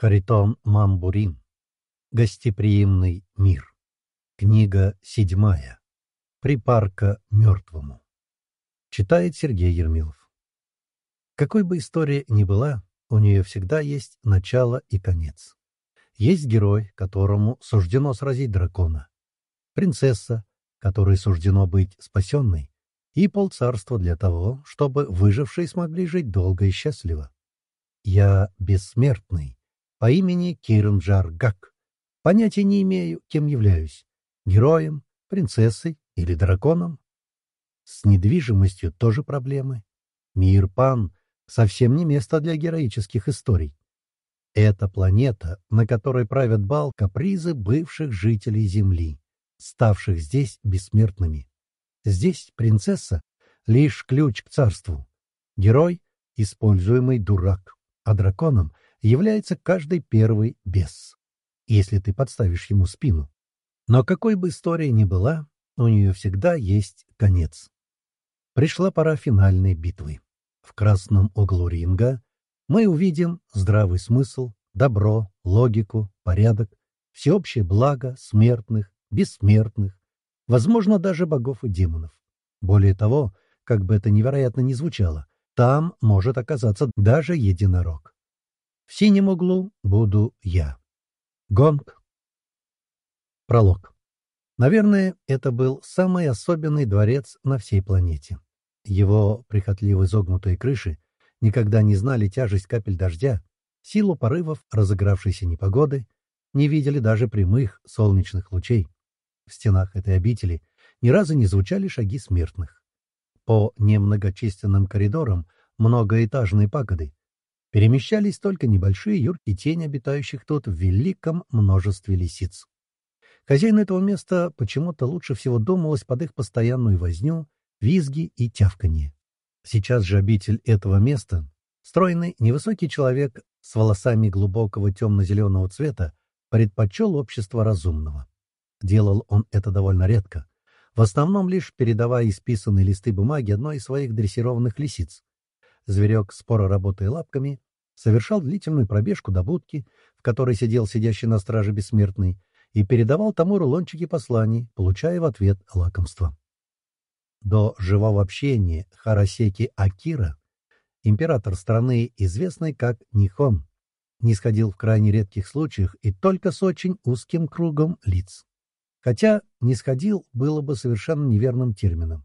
Харитон Мамбурин. Гостеприимный мир. Книга седьмая. Припарка мертвому. Читает Сергей Ермилов. Какой бы история ни была, у нее всегда есть начало и конец. Есть герой, которому суждено сразить дракона. Принцесса, которой суждено быть спасенной. И полцарства для того, чтобы выжившие смогли жить долго и счастливо. Я бессмертный по имени Кирнджар Гак. Понятия не имею, кем являюсь. Героем, принцессой или драконом. С недвижимостью тоже проблемы. Мир Пан совсем не место для героических историй. Это планета, на которой правят бал капризы бывших жителей Земли, ставших здесь бессмертными. Здесь принцесса — лишь ключ к царству. Герой — используемый дурак, а драконом является каждый первый бес, если ты подставишь ему спину. Но какой бы история ни была, у нее всегда есть конец. Пришла пора финальной битвы. В красном углу ринга мы увидим здравый смысл, добро, логику, порядок, всеобщее благо смертных, бессмертных, возможно, даже богов и демонов. Более того, как бы это невероятно ни звучало, там может оказаться даже единорог. В синем углу буду я. Гонг. Пролог. Наверное, это был самый особенный дворец на всей планете. Его прихотливо изогнутые крыши никогда не знали тяжесть капель дождя, силу порывов разыгравшейся непогоды, не видели даже прямых солнечных лучей. В стенах этой обители ни разу не звучали шаги смертных. По немногочисленным коридорам многоэтажной пагоды перемещались только небольшие юркие тени обитающих тут в великом множестве лисиц. Хозяин этого места почему-то лучше всего думалось под их постоянную возню, визги и тявканье. Сейчас же обитель этого места, стройный, невысокий человек с волосами глубокого темно-зеленого цвета, предпочел общество разумного. Делал он это довольно редко, в основном лишь передавая исписанные листы бумаги одной из своих дрессированных лисиц, Зверек, споро работая лапками, совершал длительную пробежку до будки, в которой сидел сидящий на страже бессмертный, и передавал тому рулончики посланий, получая в ответ лакомство. До живого общения Харасеки Акира, император страны, известный как Нихон, не сходил в крайне редких случаях и только с очень узким кругом лиц. Хотя «не сходил» было бы совершенно неверным термином.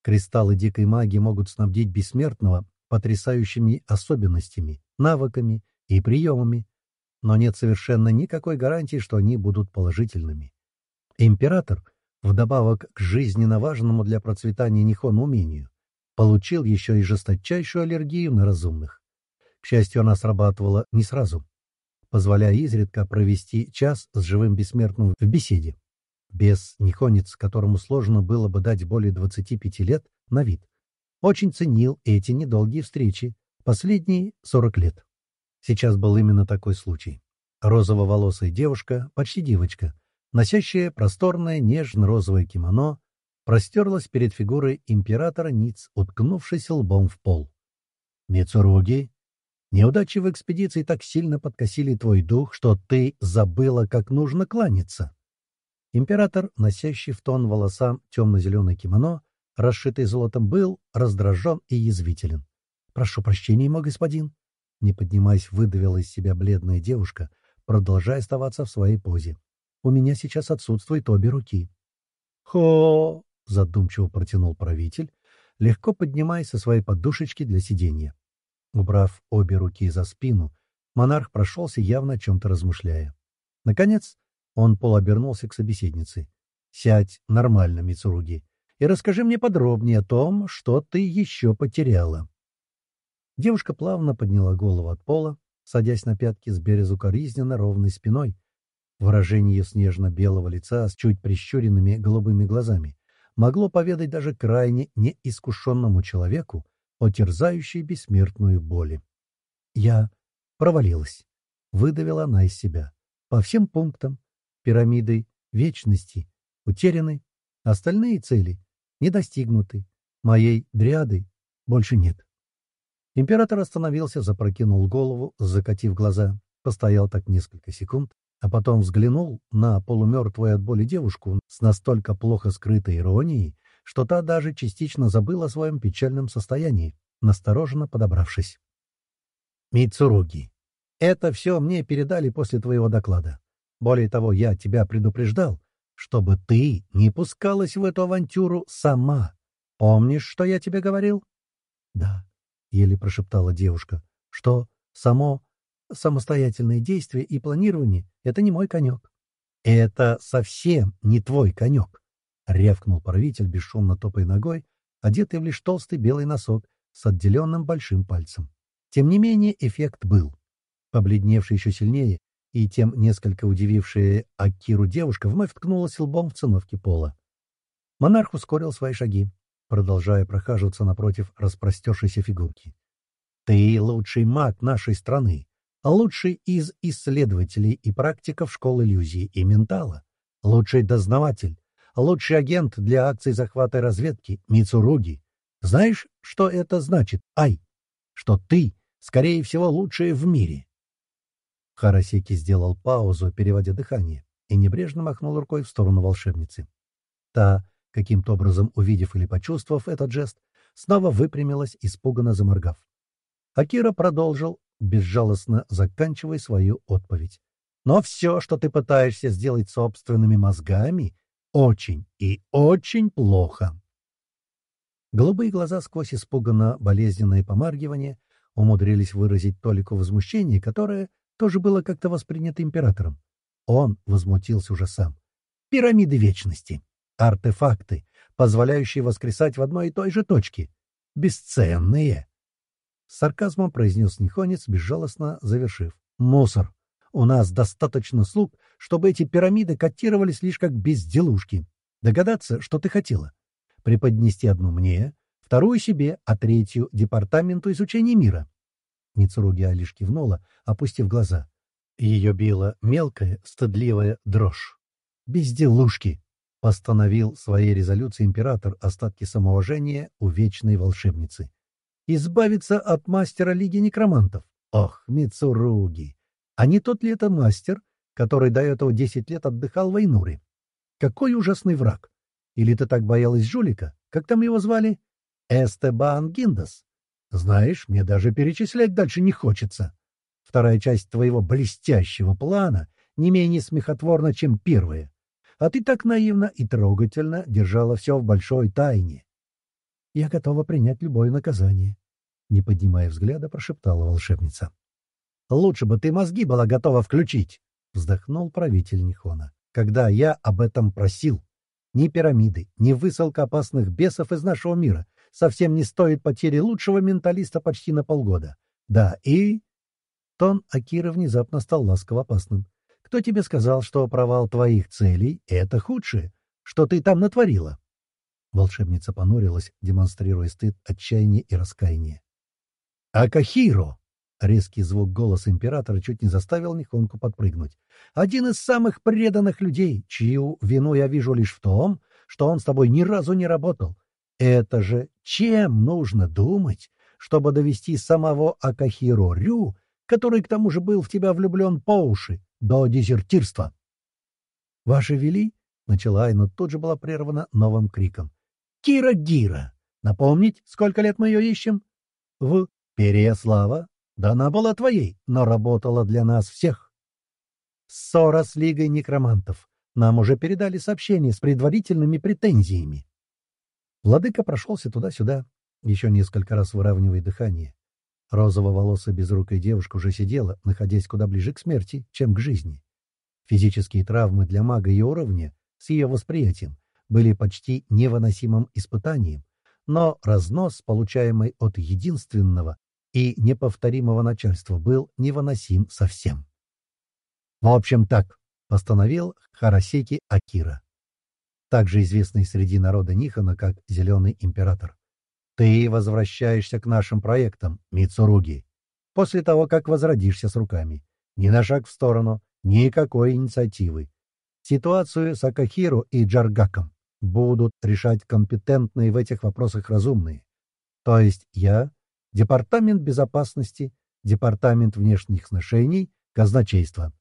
Кристаллы дикой магии могут снабдить бессмертного потрясающими особенностями, навыками и приемами, но нет совершенно никакой гарантии, что они будут положительными. Император, вдобавок к жизненно важному для процветания Нихон умению, получил еще и жесточайшую аллергию на разумных. К счастью, она срабатывала не сразу, позволяя изредка провести час с живым бессмертным в беседе. Бес Нихонец, которому сложно было бы дать более 25 лет на вид, очень ценил эти недолгие встречи, последние 40 лет. Сейчас был именно такой случай. Розово-волосая девушка, почти девочка, носящая просторное нежно-розовое кимоно, простерлась перед фигурой императора Ниц, уткнувшись лбом в пол. «Мицуруги, неудачи в экспедиции так сильно подкосили твой дух, что ты забыла, как нужно кланяться». Император, носящий в тон волосам темно-зеленое кимоно, расшитый золотом, был раздражен и язвителен. «Прошу прощения, мой господин!» Не поднимаясь, выдавила из себя бледная девушка, продолжая оставаться в своей позе. «У меня сейчас отсутствует обе руки». «Хо!» — задумчиво протянул правитель, легко поднимаясь со своей подушечки для сидения. Убрав обе руки за спину, монарх прошелся, явно о чем-то размышляя. Наконец, он полуобернулся к собеседнице. «Сядь нормально, Мицуруги и расскажи мне подробнее о том, что ты еще потеряла». Девушка плавно подняла голову от пола, садясь на пятки с березукоризненно ровной спиной. Выражение снежно-белого лица с чуть прищуренными голубыми глазами могло поведать даже крайне неискушенному человеку о терзающей бессмертную боли. «Я провалилась», — выдавила она из себя. «По всем пунктам. Пирамидой вечности утеряны. Остальные цели не достигнуты. Моей дриады больше нет. Император остановился, запрокинул голову, закатив глаза, Постоял так несколько секунд, а потом взглянул на полумертвую от боли девушку с настолько плохо скрытой иронией, что та даже частично забыла о своем печальном состоянии, настороженно подобравшись. «Мицуруги, это все мне передали после твоего доклада. Более того, я тебя предупреждал, чтобы ты не пускалась в эту авантюру сама. Помнишь, что я тебе говорил?» «Да», — еле прошептала девушка, — «что само самостоятельные действия и планирование — это не мой конек». «Это совсем не твой конек», — рявкнул правитель, бесшумно топая ногой, одетый в лишь толстый белый носок с отделенным большим пальцем. Тем не менее, эффект был. Побледневший еще сильнее и тем несколько удивившая Акиру девушка вновь ткнулась лбом в циновки пола. Монарх ускорил свои шаги, продолжая прохаживаться напротив распростершейся фигурки. «Ты лучший маг нашей страны, лучший из исследователей и практиков школ иллюзии и ментала, лучший дознаватель, лучший агент для акций захвата и разведки Мицуруги. Знаешь, что это значит, Ай? Что ты, скорее всего, лучшая в мире. Харасеки сделал паузу, переводя дыхание, и небрежно махнул рукой в сторону волшебницы. Та, каким-то образом увидев или почувствовав этот жест, снова выпрямилась, испуганно заморгав. Акира продолжил, безжалостно заканчивая свою отповедь. «Но все, что ты пытаешься сделать собственными мозгами, очень и очень плохо». Голубые глаза сквозь испуганно болезненное помаргивание умудрились выразить толику возмущения, которое тоже было как-то воспринято императором. Он возмутился уже сам. «Пирамиды вечности. Артефакты, позволяющие воскресать в одной и той же точке. Бесценные!» С сарказмом произнес Нихонец, безжалостно завершив. «Мусор. У нас достаточно слуг, чтобы эти пирамиды котировались лишь как безделушки. Догадаться, что ты хотела. Преподнести одну мне, вторую себе, а третью — департаменту изучения мира». Мицуруги лишь кивнула, опустив глаза. Ее била мелкая, стыдливая дрожь. «Безделушки!» — постановил своей резолюцией император остатки самоуважения у вечной волшебницы избавиться от мастера Лиги Некромантов. Ох, Мицуруги! А не тот ли это мастер, который до этого десять лет отдыхал в Айнуре? Какой ужасный враг! Или ты так боялась жулика? Как там его звали? Эстебан Гиндас. Знаешь, мне даже перечислять дальше не хочется. Вторая часть твоего блестящего плана не менее смехотворна, чем первая. А ты так наивно и трогательно держала все в большой тайне. Я готова принять любое наказание. Не поднимая взгляда, прошептала волшебница. «Лучше бы ты мозги была готова включить!» — вздохнул правитель Нихона. «Когда я об этом просил. Ни пирамиды, ни высылка опасных бесов из нашего мира совсем не стоит потери лучшего менталиста почти на полгода. Да, и...» Тон Акира внезапно стал ласково опасным. «Кто тебе сказал, что провал твоих целей — это худшее? Что ты там натворила?» Волшебница понурилась, демонстрируя стыд, отчаяние и раскаяние. «Акахиро!» — резкий звук голоса императора чуть не заставил Нихонку подпрыгнуть. «Один из самых преданных людей, чью вину я вижу лишь в том, что он с тобой ни разу не работал. Это же чем нужно думать, чтобы довести самого Акахиро Рю, который к тому же был в тебя влюблен по уши, до дезертирства?» «Ваше вели?» — начала Айна, тут же была прервана новым криком. Кира Гира. Напомнить, сколько лет мы ее ищем? В Переяслава. Да она была твоей, но работала для нас всех. Ссора с Лигой Некромантов. Нам уже передали сообщение с предварительными претензиями. Владыка прошелся туда-сюда, еще несколько раз выравнивая дыхание. Розово-волосая безрукая девушка уже сидела, находясь куда ближе к смерти, чем к жизни. Физические травмы для мага ее уровня, с ее восприятием, были почти невыносимым испытанием, но разнос, получаемый от единственного и неповторимого начальства, был невыносим совсем. «В общем так», — постановил Харасеки Акира, также известный среди народа Нихона как «Зеленый император». «Ты возвращаешься к нашим проектам, Мицуруги, после того, как возродишься с руками. Ни на шаг в сторону, никакой инициативы. Ситуацию с Акахиру и Джаргаком будут решать компетентные в этих вопросах разумные. То есть я, Департамент безопасности, Департамент внешних сношений, казначейства.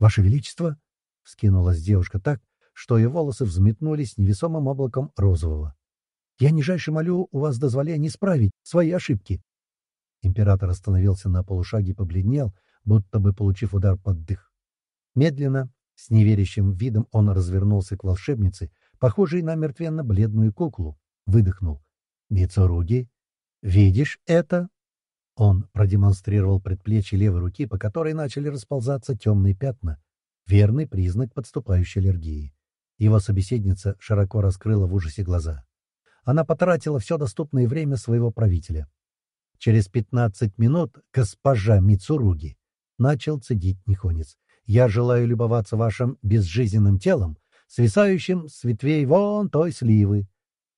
«Ваше Величество!» — скинулась девушка так, что ее волосы взметнулись невесомым облаком розового. «Я нижайше молю у вас дозволения исправить свои ошибки». Император остановился на полушаге и побледнел, будто бы получив удар под дых. Медленно, с неверящим видом он развернулся к волшебнице, похожей на мертвенно-бледную куклу, выдохнул. «Мицуруги, видишь это?» Он продемонстрировал предплечье левой руки, по которой начали расползаться темные пятна. Верный признак подступающей аллергии. Его собеседница широко раскрыла в ужасе глаза. Она потратила все доступное время своего правителя. Через пятнадцать минут госпожа Мицуруги начал цедить Нихонец. «Я желаю любоваться вашим безжизненным телом, свисающим с ветвей вон той сливы.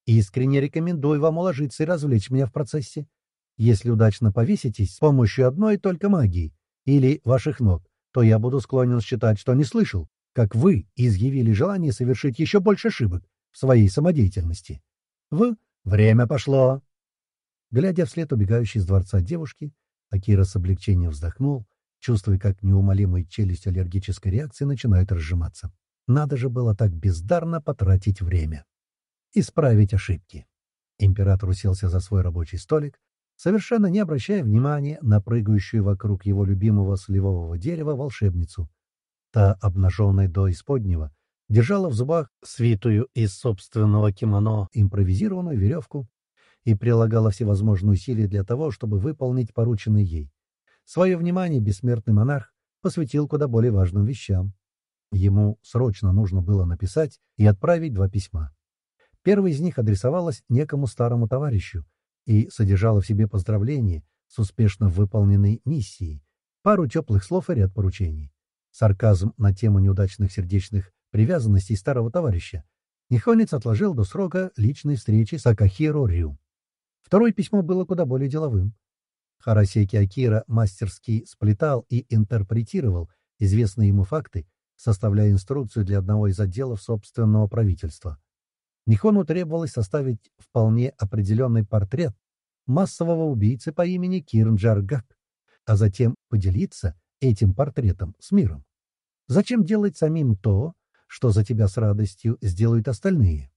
Искренне рекомендую вам уложиться и развлечь меня в процессе. Если удачно повеситесь с помощью одной только магии или ваших ног, то я буду склонен считать, что не слышал, как вы изъявили желание совершить еще больше ошибок в своей самодеятельности. В время пошло. Глядя вслед убегающей из дворца девушки, Акира с облегчением вздохнул, чувствуя, как неумолимая челюсть аллергической реакции начинает разжиматься. Надо же было так бездарно потратить время. Исправить ошибки. Император уселся за свой рабочий столик, совершенно не обращая внимания на прыгающую вокруг его любимого сливового дерева волшебницу. Та, обнаженная до исподнего, держала в зубах свитую из собственного кимоно импровизированную веревку и прилагала всевозможные усилия для того, чтобы выполнить порученное ей. Свое внимание бессмертный монарх посвятил куда более важным вещам. Ему срочно нужно было написать и отправить два письма. Первое из них адресовалось некому старому товарищу, и содержала в себе поздравление с успешно выполненной миссией, пару теплых слов и ряд поручений. Сарказм на тему неудачных сердечных привязанностей старого товарища Нихонец отложил до срока личной встречи с Акахиро Рю. Второе письмо было куда более деловым. Харасеки Акира мастерски сплетал и интерпретировал известные ему факты, составляя инструкцию для одного из отделов собственного правительства. Нихону требовалось составить вполне определенный портрет массового убийцы по имени Кирн Джаргак, а затем поделиться этим портретом с миром. Зачем делать самим то, что за тебя с радостью сделают остальные?